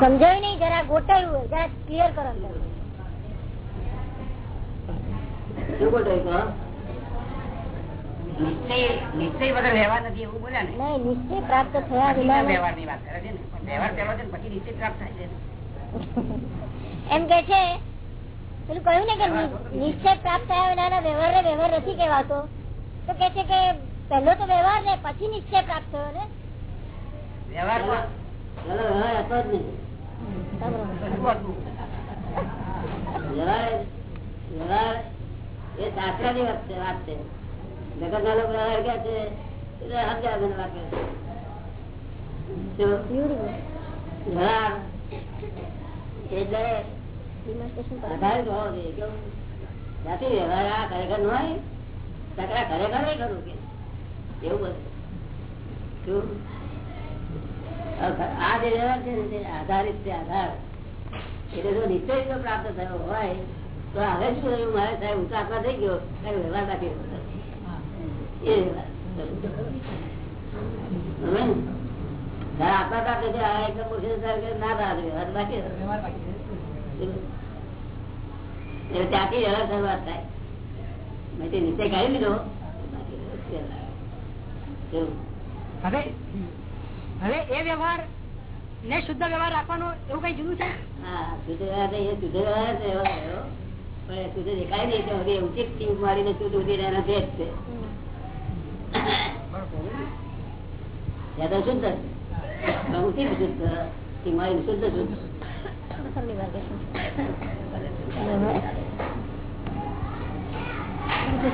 સમજાયું નહીં જરા ગોટાયું જરા ક્લિયર કરો નિશ્ચય નિશ્ચય વગર વ્યવહાર નથી એવું બોલ્યા ને? નિશ્ચય પ્રાપ્ત થયા વિના વ્યવહારની વાત કરે છે વ્યવહાર પેલો છે ને પછી નિશ્ચય પ્રાપ્ત થાય છે. એમ કે છે પેલું કહ્યું ને કે નિશ્ચય પ્રાપ્ત થયા વિના વ્યવહાર ને વ્યવહાર નથી કહેવાતો. તો કે છે કે પહેલો તો વ્યવહાર ને પછી નિશ્ચય પ્રાપ્ત થયો ને? પેલો એટલે સમજ્યા મને? Beautiful. વ્યવહાર એટલે કરો. આધારિત ખરેખર ન હોય તકરા ખરેખર નહીં ખરું કે એવું બધું? આ જે વ્યવહાર છે ને તે આધારિત છે આધાર. એટલે જો નિશ્ચય પ્રાપ્ત થયો હોય તો હવે શું મારે સાહેબ થઈ ગયો. ત્યારે વ્યવહાર બાકી એ ત્યાંથી વ્યવહાર શરૂઆત થાય. મેં તે નીચે કાઢી લીધો? હવે હવે એ વ્યવહાર ને શુદ્ધ વ્યવહાર રાખવાનો એવું કઈ જુદું છે? હા શુદ્ધ વ્યવહાર એ શુદ્ધ વ્યવહાર જ પણ એ શુદ્ધ દેખાય નહીં તો હવે ઉચિત ટીમ મારીને શુદ્ધ ઉધી રહેના છે જ છે ત્યાં તો શુદ્ધ. ઉચિત શુદ્ધ ટીમ મારીને શુદ્ધ શુદ્ધ.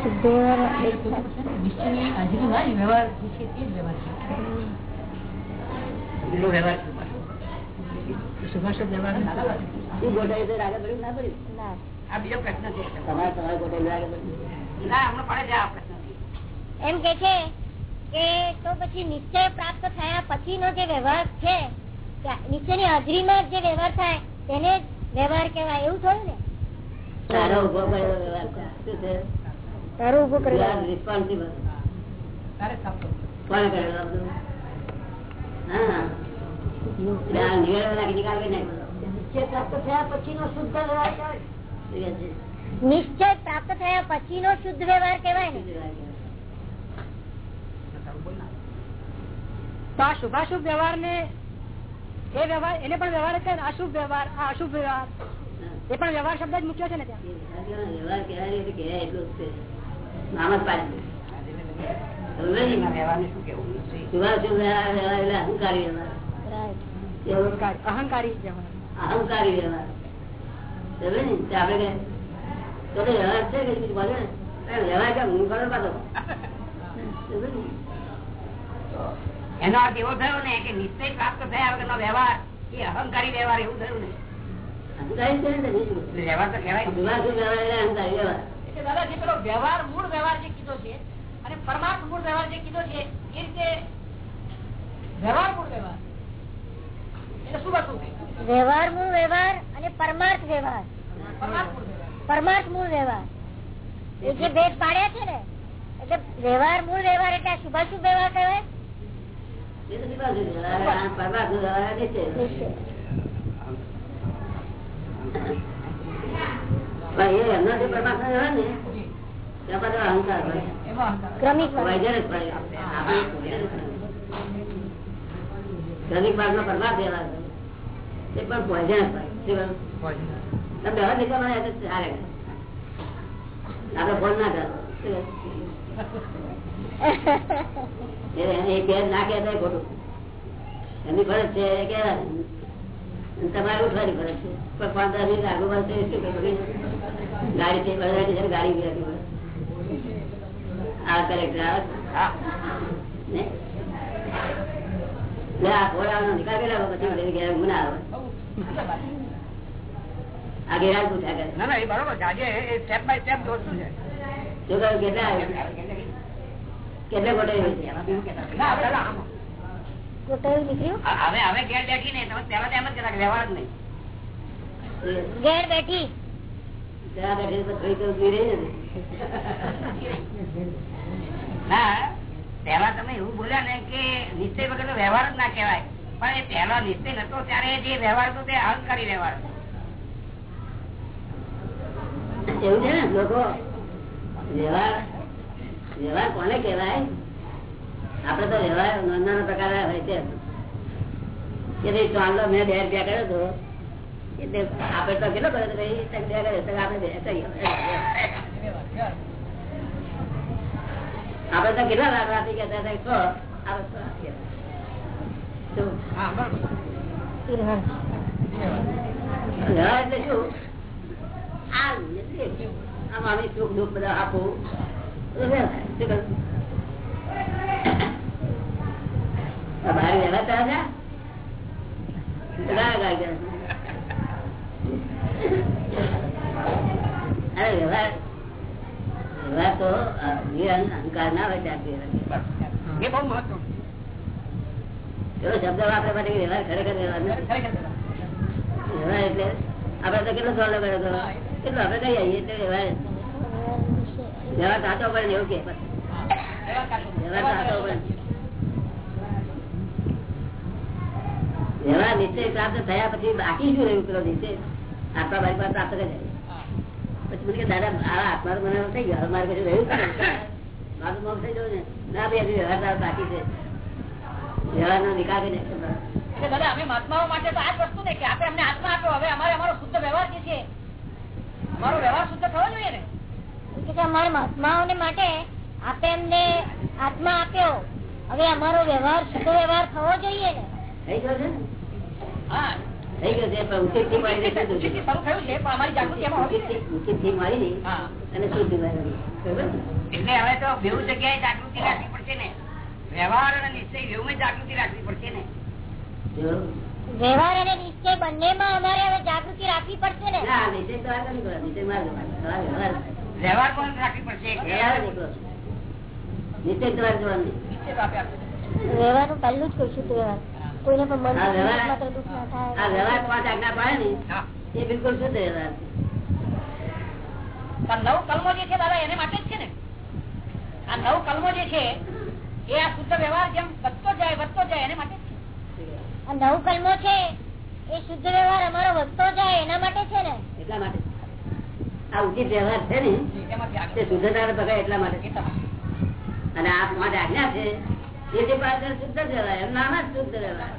શુદ્ધ વ્યવહાર છે. આગળ પડ્યું ના પડ્યું આ બીજો પ્રશ્ન છે. તમારે તમારે ગોઠવેલું ના? હમણાં પડે છે આ પ્રશ્ન. એમ કે છે કે તો પછી નિશ્ચય પ્રાપ્ત થયા પછીનો જે વ્યવહાર છે નિશ્ચયની હાજરીમાં જે વ્યવહાર થાય તેને જ વ્યવહાર કહેવાય એવું થયું ને? તારો ઊભો કર્યો વ્યવહાર. શું છે? તારું ઉભું કરેલું responsible. કોણે કરેલો નિશ્ચય પ્રાપ્ત થયા પછીનો શુદ્ધ વ્યવહાર કહેવાય. શું કહે છે? નિશ્ચય પ્રાપ્ત થયા પછીનો શુદ્ધ વ્યવહાર કેવાય ને તો આ શુભાશુભ વ્યવહાર ને એ વ્યવહાર એને પણ વ્યવહાર છે અશુભ વ્યવહાર આ અશુભ વ્યવહાર એ પણ વ્યવહાર શબ્દ જ મૂક્યો છે ને ત્યાં વ્યવહાર કહેવાય એટલે જ છે. નામ જ પાડ્યું. એના અહંકારી અહંકાર-? તે વ્યવહાર છે કે બીજું બોલે વ્યવહાર કેમ? હું પાછો. અર્થ એવો થયો ને કે નિશ્ચય પ્રાપ્ત થયા વગરનો વ્યવહાર એ અહંકારી વ્યવહાર એવું થયું ને અહંકારી છે ને વ્યવહાર તો કહેવાય અહંકારી વ્યવહાર દાદા જે પેલો વ્યવહાર મૂળ વ્યવહાર જે કીધો છે પરમાર્થ મૂળ વ્યવહાર જે કીધો છે એ રીતે વ્યવહાર મૂળ વ્યવહાર એટલે શું વસ્તુ વ્યવહાર મૂળ વ્યવહાર અને પરમાર્થ વ્યવહાર. પરમાર્થ મૂળ વ્યવહાર. એ જે ભેદ પાડ્યા છે ને એટલે વ્યવહાર મૂળ વ્યવહાર એટલે શુભાશુભ વ્યવહાર કહેવાય? પરમાર્થ વ્યવહાર. ને અહંકાર ક્રમિક ક્રમિક માર્ગનો પરમાર્થ વ્યવહાર છે. તે પણ પોઈઝન. તમે વ્યવહાર લીધા મને ચાલે. આપણે ફોન ના કરો ના કહેતા ખોટું એમની ફરજ છે. અને તમારે ઉઠવાની ફરજ છે પણ પાંચ દસ મિનિટ આગળ વધશે શું કરવું? ગાડી છે ગાડી ઘેર આ બેઠી ને તમે પેલા એમ જ કહેતા વ્યવહાર જ નહીં. ઘેર બેઠી. જરા બેઠી તો થોડી તો રહી ને. ના તમે એવું બોલ્યા ને કે નિશ્ચય વગર વ્યવહાર જ ના કહેવાય. પણ એ પહેલો નિશ્ચય નતો, ત્યારે જે વ્યવહાર હતો તે અહંકારી વ્યવહાર એવું છે ને, લોકો? વ્યવહાર વ્યવહાર કોને કહેવાય? આપડે તો વ્યવહાર નાના પ્રકાર હોય છે. કે ભાઈ ચાલો મેં બે રૂપિયા કર્યો હતો એટલે આપડે તો કેટલો કર્યો હતો ભાઈ? બે કર્યો આપડે આપડે તો કેટલા લાખ આપી. ગયા હતા વ્યવહાર તો અહંકાર ના હોય ત્યાં એવો શબ્દ વાપરે માટે વ્યવહાર ખરેખર વ્યવહાર એટલે આપડે તો કેટલો સોલ્વ કર્યો હતો કેટલો આપડે કઈ આવીએ એટલે વ્યવહાર વ્યવહાર સાચો પડે એવું કે વ્યવહાર સાચો. પડે વ્યવહાર નિશ્ચય પ્રાપ્ત થયા પછી બાકી શું રહ્યું? પેલો નિશ્ચય. આપણા ભાઈ પાસે પ્રાપ્ત કરી મને દાદા આ આત્મા મને થઈ ગયો મારે કશું રહ્યું મારું મોક્ષ થઈ જવું ને ના ભાઈ વ્યવહાર બાકી છે. વ્યવહાર નો નિકાલ દાદા અમે મહાત્માઓ માટે તો આ જ વસ્તુ ને કે આપણે અમને આત્મા આપ્યો હવે અમારે અમારો શુદ્ધ વ્યવહાર જે છે અમારો વ્યવહાર શુદ્ધ થવો જોઈએ ને. અમારા મહાત્માઓને માટે આપે એમને આત્મા આપ્યો. હવે અમારો વ્યવહાર શુદ્ધ વ્યવહાર થવો જોઈએ ને. થઈ ગયો છે હા. અને ને? જાગૃતિ રાખવી પડશે ને. વ્યવહાર અને નિશ્ચય બંને જાગૃતિ રાખવી પડશે ને. વ્યવહાર અને નિશ્ચય બંનેમાં અમારે હવે જાગૃતિ રાખવી પડશે ને? ના વ્યવહાર વ્યવહાર પણ રાખવી પડશે? વ્યવહાર નિશ્ચય આપે. વ્યવહારનું પહેલું જ કહું શુદ્ધ વ્યવહાર. કોઈને પણ મન માત્ર દુઃખ ના આ વ્યવહાર પાંચ આજ્ઞા પાડે ને એ બિલકુલ શુદ્ધ વ્યવહાર આ નવ કલમો જે છે દાદા એને માટે જ છે ને. આ નવ કલમો જે છે એ આ શુદ્ધ વ્યવહાર જેમ વધતો જાય વધતો જાય એને માટે આ નવ કલમો છે એ શુદ્ધ વ્યવહાર અમારો વધતો જાય એના માટે છે ને. એટલા માટે. આ ઉચિત વ્યવહાર છે ને તે શુદ્ધતા માટે એટલા માટે. અને આ પાંચ આજ્ઞા છે એ જે પાછળ શુદ્ધ જ વ્યવહાર એમ શુદ્ધ રહેવાય.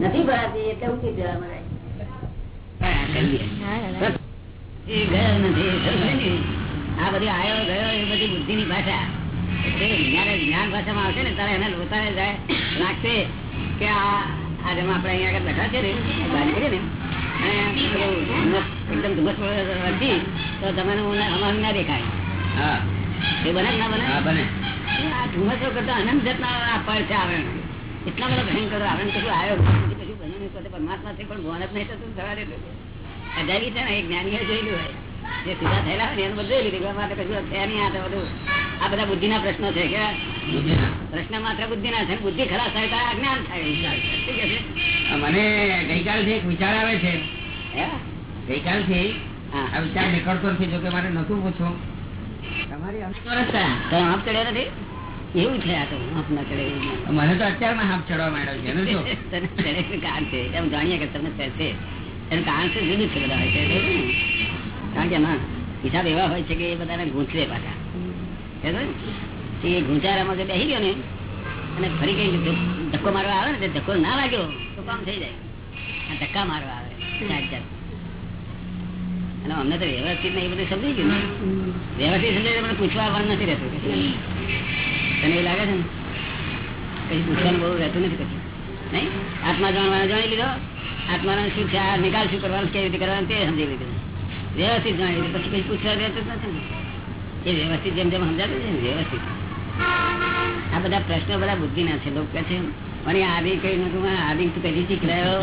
નથી ભરાતી એટલે ઉઠી જવા મળે? આ બધી આયો ગયો એ બધી બુદ્ધિ ની ભાષા જ્ઞાન ભાષામાં આવશે ને ત્યારે એને લોતાને જાય. લાગશે કે આ આ જેમ આપણે અહીંયા આગળ બેઠા છે ને ગાડી કરીએ ને એકદમ ધુમ્મસ તો તમને અમારું ના દેખાય. હા. એ બને ના બને? હા બને. આ ધુમ્મસો કરતા અનંત જાતના આ છે આવરણ એટલા બધા ભયંકર આવરણ કશું આવ્યો કશું બન્યું નહીં પોતે પરમાત્મા છે પણ ભોન જ નહીં થતું સવારે અજાયબી છે ને એ જ્ઞાનીએ જોયેલું હોય. જે સીધા થયેલા હોય ને એનું બધું લીધું માટે કશું છે નહીં આ બધું. આ બધા બુદ્ધિના પ્રશ્નો છે કે પ્રશ્ન માત્ર બુદ્ધિ ના છે બુદ્ધિ ખરાબ થાય તો અજ્ઞાન થાય મને ગઈકાલથી એક વિચાર આવે છે. હે? ગઈકાલથી આ વિચાર નીકળતો નથી જો કે મારે નતું પૂછવું. એવું છે આ તો આપ ના ચડે મને તો અત્યારમાં હાફ ચડવા માંડ્યો છે એનું શું? તને ચડે કારણ છે એમ જાણીએ કે તમને ચડશે એનું કારણ છે જુદું છે બધા હોય છે ને. કારણ કે એમાં હિસાબ એવા હોય છે કે એ બધાને ગૂંચવે પાછા. એ ગુંચારામાં જે બેસી ગયો ને અને ફરી કઈ ધક્કો મારવા આવે ને ધક્કો ના લાગ્યો તો કામ થઈ જાય. ધક્કા મારવા આવે જાત જાત અને અમને તો વ્યવસ્થિત ને એ બધું સમજી ગયું. વ્યવસ્થિત સમજાય મને પૂછવા પણ નથી રહેતું તને એવું લાગે છે ને? કઈ પૂછવાનું બહુ રહેતું નથી પછી નહીં? આત્મા જાણવાનું જાણી લીધો. આત્માનો શું છે? નિકાલ શું કરવાનું, કેવી રીતે કરવાનું, તે સમજી લીધું. વ્યવસ્થિત જાણી લીધું. પછી કઈ પૂછવા રહેતું નથી ને. એ વ્યવસ્થિત જેમ જેમ સમજાતું છે ને, વ્યવસ્થિત. આ બધા પ્રશ્નો બધા બુદ્ધિના છે. લોકો કહે છે, પણ એ આદિ કઈ નતું આદિ તું કદી શીખલાયો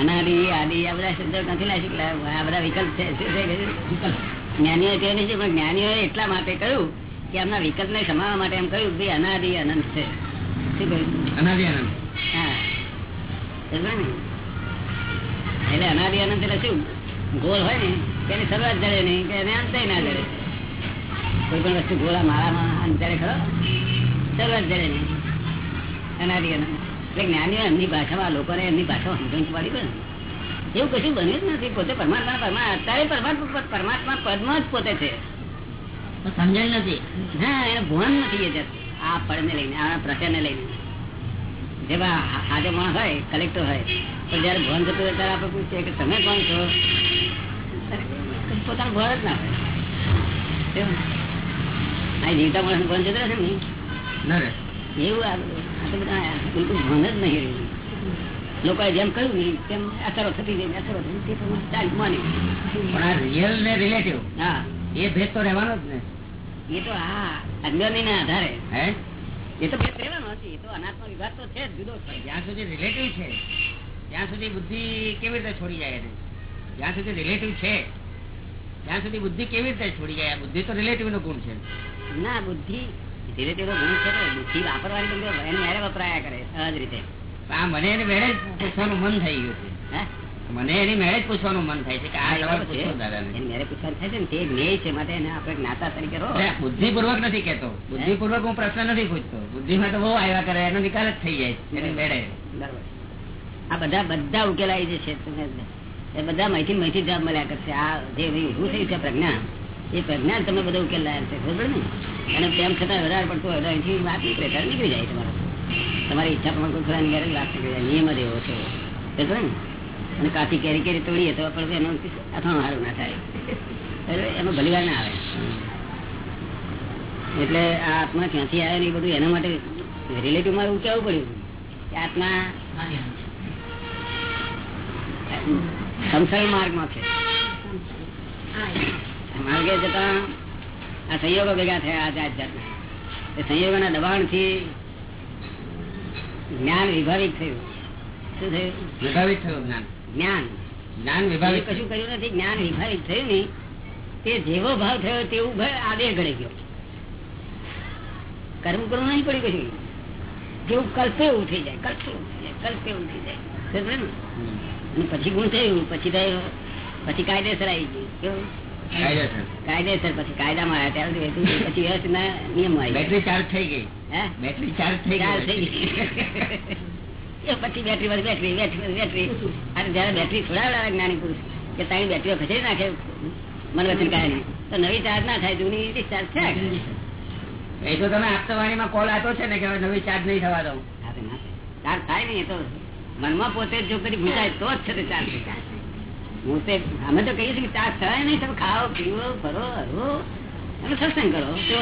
અનાદિ આદિ આ બધા શબ્દો નથી ના શીખલા આ બધા વિકલ્પ છે. વિકલ્પ? જ્ઞાનીઓ તે નહીં પણ જ્ઞાનીઓએ એટલા માટે કહ્યું કે એમના વિકલ્પને સમાવવા માટે એમ કહ્યું કે અનાદિ અનંત છે. શું કહ્યું? અનાદિ અનંત. હા. એટલે અનાદિ અનંત એટલે શું? ગોળ હોય ને તેની શરૂઆત જડે નહીં કે એને અંતે ના જડે. કોઈ પણ વસ્તુ ગોળા માળામાં અંતરે ખરો શરૂઆત જડે નહીં. અનાદિ અનાદિ. જ્ઞાનીઓ એમની ભાષામાં લોકોને એમની ભાષા સમજણ પડી પડે એવું કશું બન્યું જ નથી. પોતે પરમાત્મા પરમાત્મા અત્યારે પરમાત્મા પરમાત્મા પદમાં જ પોતે છે. સમજણ નથી. હા એને ભાન નથી એ. આ પડને લઈને આ પ્રત્યાને લઈને. જેવા હા- હાજર હોય કલેક્ટર હોય તો જયારે ભવન જતું હોય ત્યારે આપણે પૂછીએ કે તમે કોણ છો? પોતાનું ભાન જ ના હોય? જીવતા માણસ ભાન જતું રહેશે ને? એવું આ તો બિલકુલ ભાન જ નહીં રહ્યું. લોકોએ જેમ કહ્યું ને તેમ અસરો થતી ગઈ અસરો થતી તે પ્રમાણે પણ આ રિયલ ને રિલેટિવ હા. એ ભેદ તો રહેવાનો જ ને. એ તો હા અજ્ઞાની ના આધારે. હે? એ તો ભેદ રહેવાનો નથી એ તો અનાત્મ વિભાગ તો છે જુદો છે. જ્યાં સુધી રિલેટિવ છે ત્યાં સુધી બુદ્ધિ કેવી રીતે છોડી જાય એને? જ્યાં સુધી રિલેટિવ છે ત્યાં સુધી બુદ્ધિ કેવી રીતે છોડી જાય? બુદ્ધિ તો રિલેટિવ નો ગુણ છે. ના બુદ્ધિ ધીરે ધીરે ગુણ છે ને બુદ્ધિ વાપરવાની તો એને મેરે વપરાયા કરે સહજ રીતે. આ મને એને મેળે જ પૂછવાનું મન થઈ ગયું છે. મને એની મેળે જ પૂછવાનું મન થાય છે કે આ છે. પૂછો દાદાને. એને પૂછવાનું થાય છે ને તે જ્ઞેય છે માટે એને આપણે જ્ઞાતા તરીકે રહો. બુદ્ધિપૂર્વક નથી કેતો બુદ્ધિપૂર્વક હું પ્રશ્ન નથી પૂછતો. બુદ્ધિમાં તો બહુ આવ્યા કરે એનો નિકાલ જ થઈ જાય એની મેળે. બરાબર. આ બધા બધા ઉકેલાઈ તમે એ બધા માહિતી માહિતી જવાબ મળ્યા કરશે. આ જે ઉભું થયું છે પ્રજ્ઞા? એ પ્રજ્ઞાન તમે બધા ઉકેલ લાયા છે, ખબર ને અને તેમ છતાં વધારે પડતો વધારે વાત નીકળે ત્યારે નીકળી જાય તમારો. તમારી ઈચ્છા પ્રમાણે કોઈ ખરા નિયારે વાત નીકળી જાય, નિયમ જ એવો છે. ખબર ને અને કાચી કેરી કેરી તોડીએ તો પણ એનો અથાણું સારું ના થાય. એટલે એનો ભલીવાર ના આવે. એટલે આ આત્મા ક્યાંથી આવે ને બધું એના માટે રિલેટિવ મારે કેવું પડ્યું. કે આત્મા સંસાર માર્ગમાં છે. માર્ગે જતા આ સંયોગો ભેગા થયા આ જાત જાતના એ સંયોગોના દબાણથી જ્ઞાન વિભાવિત થયું. શું થયું? વિભાવિત થયું જ્ઞાન. જ્ઞાન. જ્ઞાન વિભાવિત કશું કર્યું નથી જ્ઞાન વિભાવિત થયું ને તે જેવો ભાવ થયો તેવું આદેહ ઘડે ગયો. કર્મ કરવું નહીં પડ્યું કશું. જેવું કલ્પે એવું થઈ જાય કલ્પે એવું થઈ જાય કલ્પે એવું થઈ જાય. ને? પછી ગુણ થયું પછી થયું પછી કાયદેસર આવી ગયું. કેવું? કાયદેસર પછી કાયદામાં આવ્યા ત્યારે પછી એ ના નિયમ આવી બેટરી ચાર્જ થઈ ગઈ. હે? બેટરી ચાર્જ થઈ ગઈ. થઈ ગઈ. પછી બેટરી વાળી બેટરી બેટરી બેટરી. અને જયારે બેટરી છોડાવડાવે જ્ઞાની પુરુષ કે તારી બેટરીઓ ખસેડી નાખે મન વચન કાય તો નવી ચાર્જ ના થાય જૂની ડિસ્ચાર્જ થાય. એ તો તમે આપતાવાણીમાં કોલ આપ્યો છે ને કે હવે નવી ચાર્જ નહીં થવા દઉં. ચાર્જ થાય નહીં એ તો મનમાં પોતે જ જો કદી ભૂસાય તો જ છે ચાર્જ. થાય. હું અમે તો કહીએ છીએ કે ચાર્જ થાય નહીં, તમે ખાઓ પીવો ફરો, હરો. અને સત્સંગ કરો. તો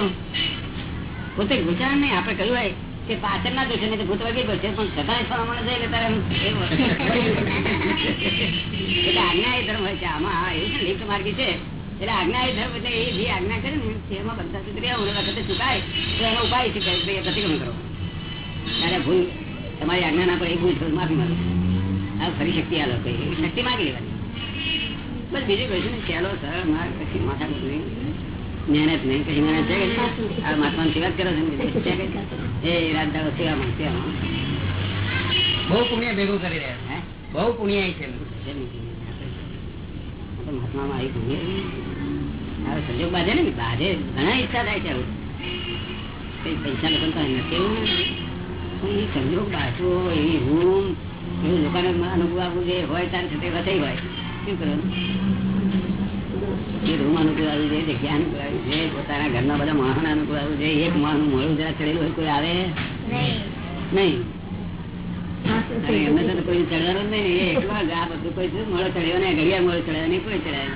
પોતે ગુજરાત નહીં, આપણે કહ્યું હોય કે પાછળ ના જશે નહીં ભૂત વગેરે પડશે પણ છતાંય છ મને જાય એટલે એટલે આજ્ઞાય ધર્મ હોય છે. આમાં હા એવું છે લિફ્ટ માર્ગી છે. એટલે આજ્ઞાય ધર્મ, એટલે એ જે આજ્ઞા કરે ને એમાં બધા સુધી ને વખતે ચુકાય તો એનો ઉપાય છે કે પ્રતિક્રમણ કરો. ત્યારે ભૂલ, તમારી આજ્ઞા ના પડે એ ભૂલ માફી માંગો. આ ફરી શક્તિ આલો ભાઈ શક્તિ માગી લેવાની. બસ બીજું નહીં ચાલો સરળ માર્ગ કશી માથા નહીં મહેનત નહીં કશી મહેનત છે આ મહાત્માની સેવા કરો છો ને બીજું છે કે એ રાત સેવામાં સેવામાં બહુ પુણ્ય ભેગું કરી રહ્યા છે. બહુ પુણ્ય છે. મહાત્મામાં આવી પુણ્ય હવે સંજોગ બાજે ને બાજે ઘણા ઈચ્છા થાય છે આવું. કઈ પૈસા લોકો નથી. એવું સંજોગ બાંધવો એવી રૂમ એવું લોકોને અનુભવ આપવું જે હોય ત્યારે છતાં વસાઈ હોય. શું કરવાનું? એ રૂમ અનુકૂળ આવ્યું જોઈએ જગ્યા અનુકૂળ પોતાના ઘરના બધા માણસો અનુકૂળ આવ્યું જોઈએ એક માણસ મોડું જરા ચડેલું હોય કોઈ આવે? નહીં. એમને તો કોઈ ચડવાનું નહીં એ એકલા આ બધું કોઈ શું મોડો ચડ્યો ને ઘડિયાળ મળો ચડ્યો નહીં કોઈ ચડાય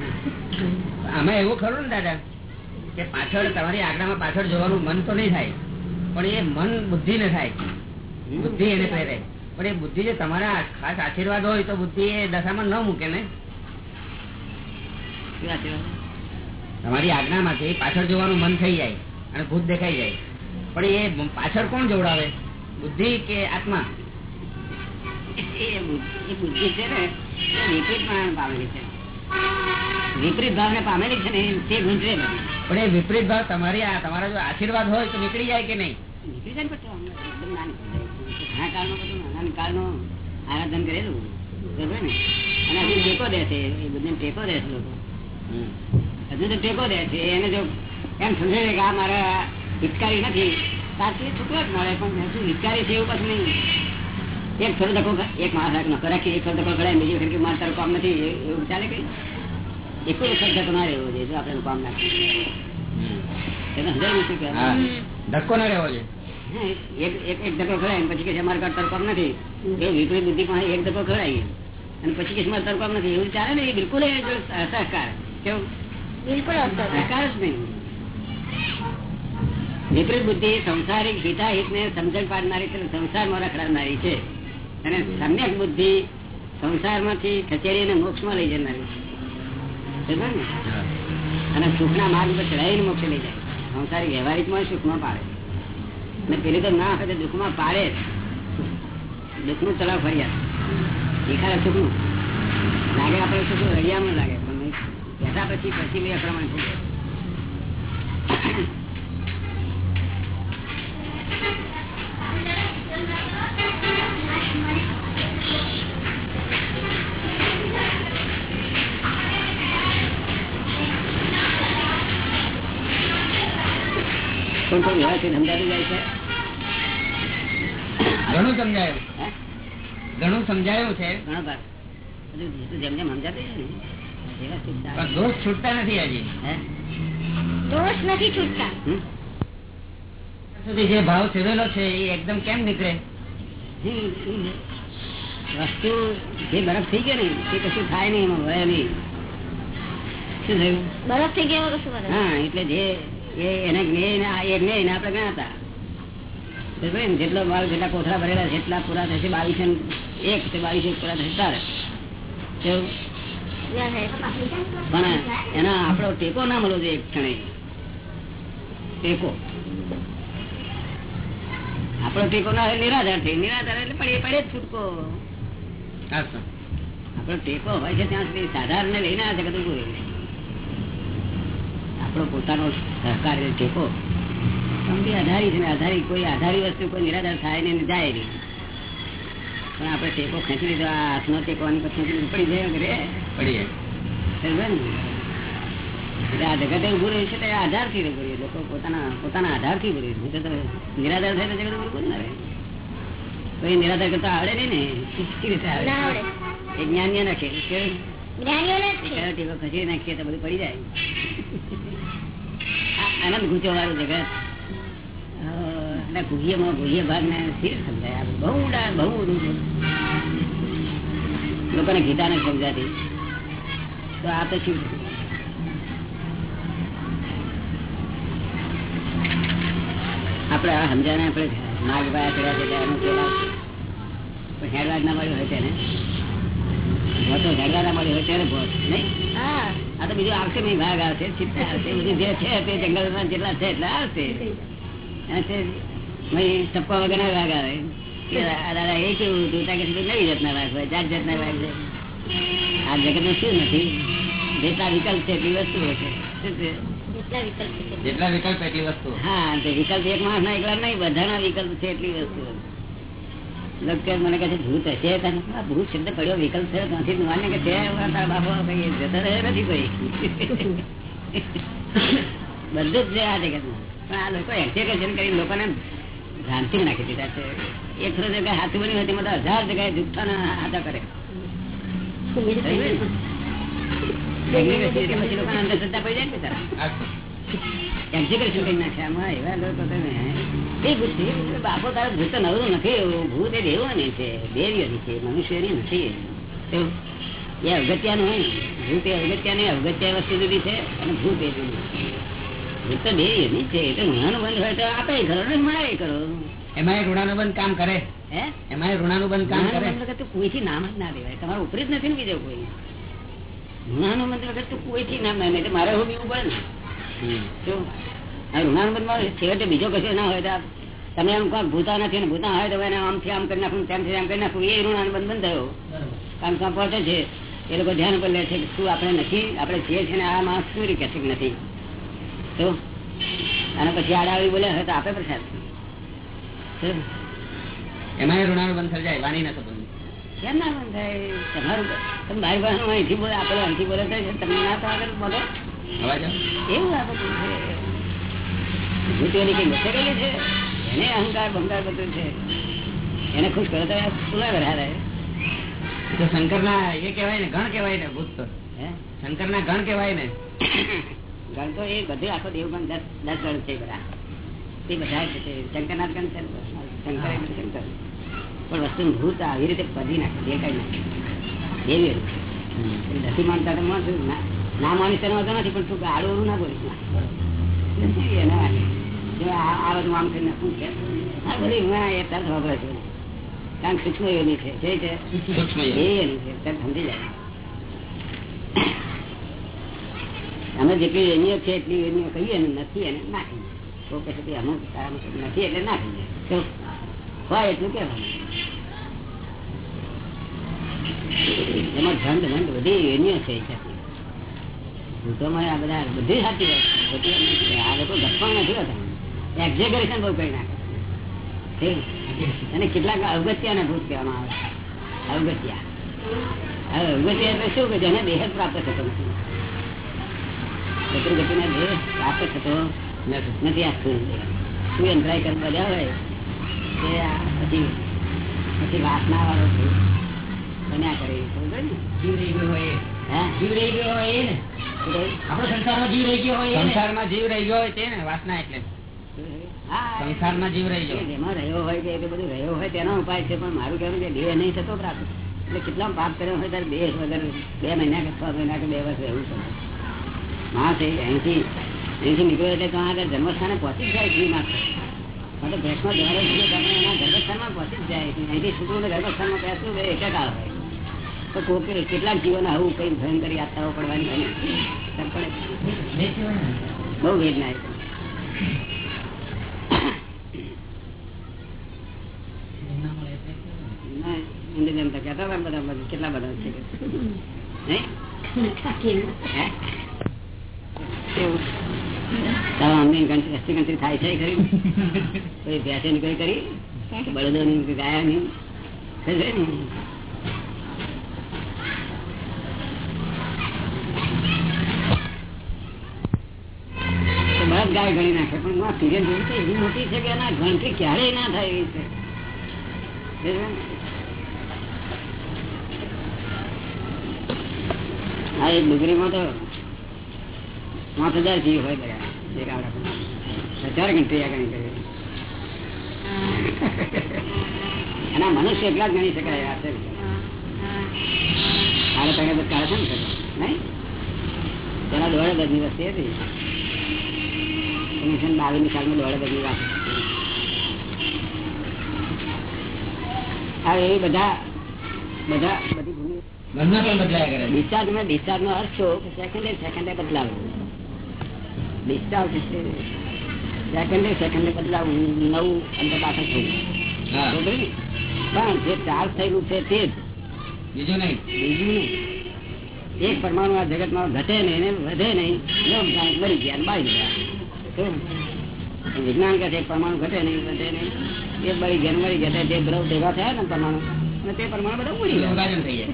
આમાં એવું ખરું ને દાદા કે પાછળ તમારી આજ્ઞામાં પાછળ જોવાનું મન તો નહીં થાય પણ એ મન બુદ્ધિ ને થાય. બુદ્ધિ એને પહેરે પણ એ બુદ્ધિ જે તમારા ખાસ આશીર્વાદ હોય તો બુદ્ધિ એ દશામાં ન મૂકે ને. છે? તમારી આજ્ઞામાંથી પાછળ જોવાનું મન થઈ જાય અને ભૂત દેખાઈ જાય. પણ એ પાછળ કોણ જોડાવે? બુદ્ધિ કે આત્મા? બુદ્ધિ છે ને વિપરીત પામેલી છે. વિપરીત ભાવને પામેલી છે ને તે ગુંજરે પણ એ વિપરીત ભાવ તમારી તમારા જો આશીર્વાદ હોય તો નીકળી જાય કે નહીં? નીકળી જાય. ઘણા કાળનું નાના કાળનું આરાધન કરેલું ને? અને હજુ ટેકો દે છે એ બુદ્ધિ ટેકો દે છે લોકો. હજુ તો ટેકો દે છે એને જો એમ સમજે કે આ મારા હિતકારી નથી તારથી છૂટો જ મળે પણ હજુ હિતકારી છે એવું કશું નહીં. એક થોડો ધક્કો એક માણસ નોકર રાખી એક થોડો ધક્કો કરાય બીજી વખત મારે તારું કામ નથી એવું ચાલે કઈ? એક વખત ધક્કો ના રહેવો જોઈએ જો આપણે કામ ના એને સમજાયું શું કહેવાય? ધક્કો ના રહેવો જોઈએ. એક એક એક ધક્કો ખરાય પછી કે અમારે કાંઈ તારું નથી. એ વિપરીત બુદ્ધિ પણ એક ધક્કો ખરાય અને પછી કે મારે તરકામ નથી. એવું ચાલે ને એ બિલકુલ સહકાર. કેવું? જ નહીં. વિપરીત બુદ્ધિ સંસારિક હિતાહિત ને સમજણ પાડનારી છે સંસારમાં રખડાવનારી છે. અને સમ્યક બુદ્ધિ સંસારમાંથી ખસેડી મોક્ષ મોક્ષમાં લઈ જનારી છે? અને સુખના માર્ગ પર ચડાવીને મોક્ષ લઈ જાય. સંસારી વ્યવહારિકમાં સુખમાં પાડે. અને પેલી તો ના હોય તો દુઃખમાં પાડે. દુઃખનું ચલાવ ફરિયાદ દેખાડે સુખનું. લાગે આપણે સુખ હરિયામાં લાગે. બેઠા પછી પછી મેં અક્રમણ થઈ જાય કોણ કોણ વ્યવસ્થિત સમજાતું જાય છે? ઘણું સમજાયું? ઘણું સમજાયું છે. ઘણો ભાગ જેમ જેમ સમજાતું દોષ છૂટતા નથી હજી. દોષ નથી છૂટતા. સુધી જે ભાવ સેવેલો છે એ એકદમ કેમ નીકળે. વસ્તુ જે બરફ થઈ ગયો ને એ કશું થાય નહીં એમાં નહીં શું થયું? બરફ થઈ ગયો કશું હા એટલે જે એ એને જ્ઞેય ને આ એ જ્ઞેય ને આપણે ગણાતા. જેટલો માલ જેટલા કોથળા ભરેલા છે એટલા પૂરા થશે બાવીસ એક તે બાવીસ એક પૂરા થશે તારે? પણ એના આપણો ટેકો ના મળવો જોઈએ એક ક્ષણે. ટેકો. આપણો ટેકો ના હોય નિરાધાર થઈ. નિરાધાર એટલે પડે પડે જ છૂટકો. આપણો ટેકો હોય છે ત્યાં સુધી સાધારણ ને લઈને આ જગત ઉભું રહે. આપણો પોતાનો સહકાર ટેકો સમજી આધારી છે આધારી કોઈ આધારી વસ્તુ કોઈ નિરાધાર થાય ને જાય નહીં. પણ આપણે ટેકો ખેંચી લીધો આ હાથનો ટેકો ખેંચી પડી જાય પડીએ. એટલે આ જગતે ઉભું રહ્યું છે તે આધારથી ઉભું રહ્યું લોકો પોતાના પોતાના આધારથી ઉભું રહ્યું તો તો નિરાધાર થાય તો જગત ઉભું ના રહે કોઈ નિરાધાર કરતા આવડે નહીં ને? શીખી રીતે આવડે? એ જ્ઞાનીઓ નાખે. કે જ્ઞાનીઓને જ છે. કયો ટેકો ખસી નાખીએ તો બધું પડી જાય. આનંદ ગુચો વાળું જગત. ગુહ્યમાં ગુહ્ય ભાગ ને સ્થિર સમજાય. બહુ બહુ લોકોને ગીતા ને સમજાતી. તો આ તો શું આપણે આ સમજાને આપણે નાગ બાયા કર્યા છે એનું પેલા હેડવાજ ના મળ્યું હોય તેને. ભોતો હેડવા ના મળ્યું હોય ત્યારે ભોત નહીં? આ તો બીજું આવશે નહીં ભાગ આવશે ચિત્તા આવશે બધું જે છે તે જંગલમાં જેટલા છે એટલા આવશે. તે ટપ્પા વગરના ભાગ આવે. દાદા એ કેવું હતું? ત્યાં જાતના ભાગ હોય જાત જાતના ભાગ છે. આ જગતમાં શું નથી? જેટલા વિકલ્પ છે એટલી વસ્તુઓ છે. શું છે? જેટલા વિકલ્પ છે જેટલા વિકલ્પ એટલી વસ્તુ. હા તે વિકલ્પ એક માણસ ના એકલા નહીં બધાના વિકલ્પ છે એટલી વસ્તુઓ લોકો મને કહે છે ભૂત હશે ભૂત શબ્દ પડ્યો વિકલ્પ છે ત્યાંથી માને કે તે તારા બાપો કઈ જતા રહે નથી કોઈ. બધું જ છે આ જગતમાં. પણ આ લોકો એક્સેકેશન કરી લોકોને ભ્રાંતિ નાખી દીધા છે. એક થોડો જગ્યાએ હાથું બન્યું હતી તેમાં હજાર જગ્યાએ જુઠ્ઠાના હાથા કરે. બાપો તારો ભૂત તો નવરું નથી ભૂત એ દેવોની છે દેવીઓની છે મનુષ્યની નથી એ અગત્યાનું હોય ભૂત એ અગત્યાની અગત્યા વસ્તુ જુદી છે અને ભૂત એ ભૂત તો દેવીઓની છે એટલે ઋણાનુબંધ બંધ હોય તો આપે કરો ને મળે કરો એમાં ઋણાનુબંધ ઋણાનું બંધ કામ કરે. એમાં ઋણાનું બંધ કામ કરે. ઋણાનું બંધ વગર તો નામ જ ના દેવાય તમારું ઉપરી જ નથી ને બીજો કોઈ. ઋણાનું બંધ વગર તો કોઈથી નામ ના મારે એવું બીવું પડે ને? હમ. શું? છેવટે બીજો કશો ના હોય તો તમે એમ કોઈ ભૂતા નથી ને ભૂતા હોય તો એને આમથી આમ કરી નાખું તેમથી આમ કરી નાખું. એ ઋણાનુબંધ બંધ થયો. કારણ કે પહોંચે છે. એ લોકો ધ્યાન પર લે છે કે શું આપણે નથી આપણે છીએ છે ને આ માણસ શું રીતે છે નથી. તો અને પછી આડાવી બોલે હવે તો આપે પ્રસાદ? એમાં ઋણાનું બંધ થઈ જાય વાણી નતો બંધ કેમ ના બંધ થાય? તમારું તમે ભાઈ બહેનો અહીંથી બોલે આપડે અહીંથી બોલે તો તમે ના તો આગળ બોલો. એવું આ બધું છે? ભૂતેલી કઈ બસે છે. એને અહંકાર બધું છે. એને ખુશ કરો તો શંકર ના એ કેવાય ને ગણ કેવાય ને ભૂત તો. હે? શંકર ના ગણ કેવાય ને. ગણ તો એ બધે આખો દેવગણ દસ દસ ગણ છે બધા. તે બધા છે. શંકરનાથ ગણ છે પણ વસ્તુ ભૂત આવી રીતે પધી નાખે દેખાય નાખે એવી નથી માનતા તો ના માની વાંધો નથી પણ તું આડું ના બોલીશ એના છે જે અમે જેટલી એનીઓ છે એટલી એની કહીએ નથી એને નાખી તો પછી અમુક નથી એટલે નાખી હોય એટલું કહેવાનું એમાં ઝંડ ભંડ બધી એની છે ભૂતોમાં આ બધા બધી સાચી વાત. આ લોકો ગપ્પા નથી હોતા એક્ઝેગરેશન બહુ કરી નાખે અને કેટલાક અવગત્યાને ભૂત કહેવામાં આવે અવગત્યા હવે અવગત્યા એટલે શું કે જેને દેહ પ્રાપ્ત થતો નથી? ચતુર્ગતિના દેહ પ્રાપ્ત થતો નથી. આ દેહ શું અંતરાય કરી બધા હોય તે આ પછી પછી વાસના વાળો છે. બન્યા કરે જીવ રહી ગયો હોય એ. જીવ રહી ગયો હોય એ ને. આપણો સંસારમાં જીવ રહી ગયો હોય સંસારમાં જીવ રહી ગયો હોય તે ને વાસના એટલે. સંસારમાં જીવ રહી ગયો. જેમાં રહ્યો હોય કે એટલે બધું રહ્યો હોય તેનો ઉપાય છે પણ મારું કહેવું કે દેહ નહીં થતો પ્રાપ્ત. એટલે કેટલા પાપ કર્યો હોય ત્યારે દેહ વગર બે મહિના કે છ મહિના કે બે વર્ષ રહેવું પડે. માણસ એ અહીંથી અહીંથી નીકળ્યો એટલે તો આગળ જન્મસ્થાને પહોંચી જાય જીવ માત્ર. માટે ભેંસમાં જયારે જીવે તો એના ગર્ભસ્થાનમાં પહોંચી જ જાય અહીંથી છૂટવું ગર્ભસ્થાનમાં બેસવું બે એક જ તો કોકે કેટલાક જીવન આવું કઈ ભયંકર આપતા પડવાની હોય બહુ વેદના કેટલા બધા છે? તારા આમની ગણતરી ગણતરી થાય છે ખરી કોઈ ભેંસે ની કોઈ કરી. બળદો ની ગાયા નહીં. ગણી નાખે પણ પીરિયડ જેવી છે એવી મોટી છે કે એના ગણતરી ક્યારેય ના થાય એવી છે. હા એ ડુંગળીમાં તો પાંચ હજાર જીવ હોય બધા હજાર ગણતરી આ ગણી કરી એના મનુષ્ય એટલા જ ગણી શકાય આ છે આને બધું કાઢે છે નહીં? પેલા દોઢ ગજની વસ્તી હતી. ઓગણીસો સાલ બાવીસની સાલમાં દોઢ ગજની વાત હા એ બધા બધા બધી ભૂમિ ડિસ્ચાર્જમાં ડિસ્ચાર્જ નો અર્થ શું? સેકન્ડે સેકન્ડે બદલાવું. ડિસ્ચાર્જ એટલે સેકન્ડે સેકન્ડે બદલાવું નવું અંદર પાછળ થયું હા. બરોબર ને? પણ જે ચાર્જ થયેલું છે તે જ. બીજું નહીં. બીજું નહીં. એક પરમાણુ આ જગતમાં ઘટે નહીં ને વધે નહીં મરી ગયા બાળી ગયા. વિજ્ઞાન કહે છે પરમાણુ ઘટે નહીં વધે નહીં. એ બળી ગયા મરી ગયા જે ગ્રહ ભેગા થયા ને પરમાણુ અને તે પરમાણુ બધા ઉડી ગયા. થઈ જાય.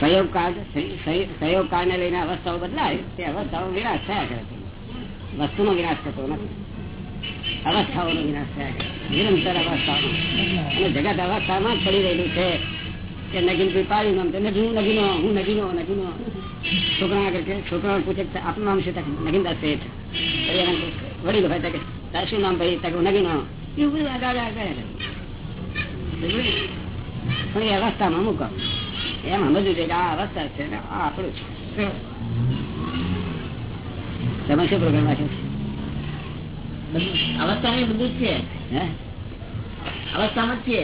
સંયોગ કાળ સંયોગ કાળ ને લઈને અવસ્થાઓ બદલાય, તે અવસ્થાઓ વિનાશ થયા કરે છે. વસ્તુનો વિનાશ થતો નથી. અવસ્થાઓનો વિનાશ થયા કરે નિરંતર અવસ્થાઓ અને જગત અવસ્થામાં જ પડી રહેલું છે. કે નગીન કોઈ પાડી નામ નગીનું નગીનો, હું નગીનો નગીનો. છોકરા આગળ કે છોકરા પૂછે આપનું નામ શું? નગીન દાસ શેઠ. વડીલ હોય તો કે શું નામ ભાઈ? તક નગીનો. એવું બધું આગળ આગળ ને? પણ એ અવસ્થામાં મૂકો. એમ સમજવું છે કે આ અવસ્થા છે ને આ આપણું છે. તમે શું પ્રોગ્રામ રાખ્યો અવસ્થા ને બધું જ છે. અવસ્થામાં જ છે.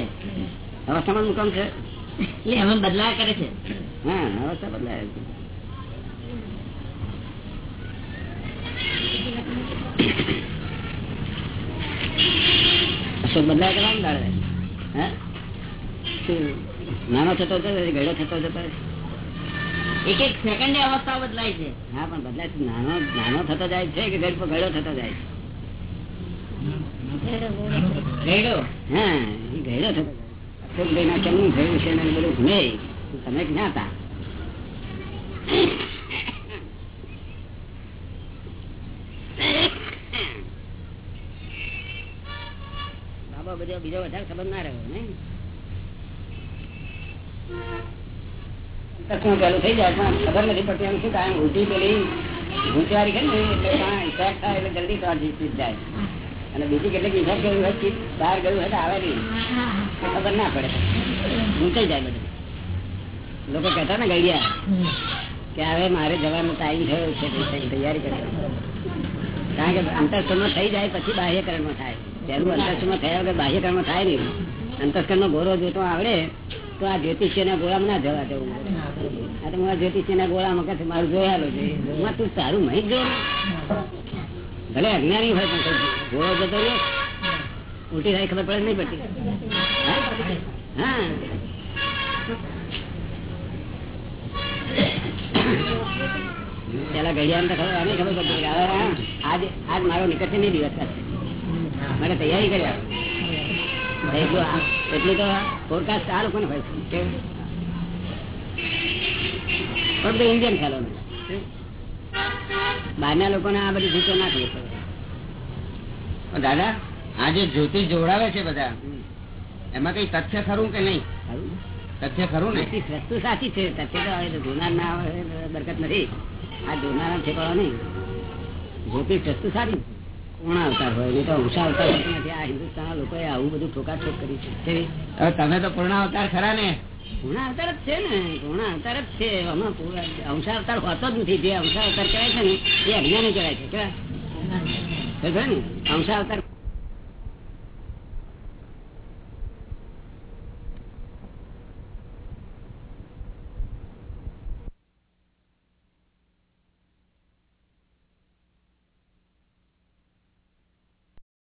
અવસ્થામાં મુકામ છે? એટલે અમે બદલાયા કરે છે. હા અવસ્થા બદલાય છે. બદલાય કરવાનું દાડે હે? નાનો થતો ગળો થતો જતો એક એક સેકન્ડે અવસ્થા બદલાય છે. હા પણ બદલાય છે નાનો નાનો થતો જાય છે કે ગળો ગળો થતો જાય છે? બધું ભૂલે તમે ક્યાં હતા? બાબા બધા બીજો વધારે સંબંધ ના રહ્યો ને પેલું થઈ જાય, પણ ખબર નથી પડતી એમ શું કારણ ઉલટી પેલી ગુંચવારી કરી ને, એટલે ઇફેક્ટ થાય, એટલે જલ્દી તો જાય. અને બીજી કેટલીક ઇફેક્ટ ગયું હોય ચીજ બહાર ગયું હોય તો આવે નહીં ખબર ના પડે. ગુંચાઈ જાય બધું. લોકો કહેતા ને ગયા કે હવે મારે જવાનો ટાઈમ થયો છે તૈયારી કરે કારણ કે અંતસ્કરણ થઈ જાય, પછી બાહ્યકરણમાં થાય. પહેલું અંતસ્કરણ થયા વગર બાહ્યકરણમાં થાય નહીં. અંતસ્કરણ નો ગોરો જોતો આવડે તો ઉલટી થાય ખબર પડે નહીં પડતી. પેલા ઘડિયાળ તો ખબર, આને ખબર પડતી આજ આજ મારો નીકળશે નહીં દિવસ મને તૈયારી કર્યા. એટલી તો ફોરકાસ્ટ આ લોકોને હોય છે? પણ ઇન્ડિયન ખ્યાલો બહારના લોકોને આ બધી ભૂતો ના પણ દાદા આ જે જ્યોતિષ જોડાવે છે બધા એમાં કઈ તથ્ય ખરું કે નહીં? તથ્ય ખરું ને? વસ્તુ સાચી છે તથ્ય તો જોનાર ના બરકત નથી. આ જોનારા ઠેકાવા નહીં. જ્યોતિષ વસ્તુ સારી કોણ આવતા હોય નહીં તો ઉષા અવતાર નથી આ હિન્દુસ્તાન લોકોએ આવું બધું ઠોકાઠોક કરી છે. હવે તમે તો પૂર્ણ અવતાર ખરા ને. પૂર્ણ અવતાર જ છે ને. પૂર્ણ અવતાર જ છે. આમાં અંશા અવતાર હોતો જ નથી. જે અંશા અવતાર કહેવાય છે ને એ અજ્ઞાની કહેવાય છે. કેવા? ને? અંશા અવતાર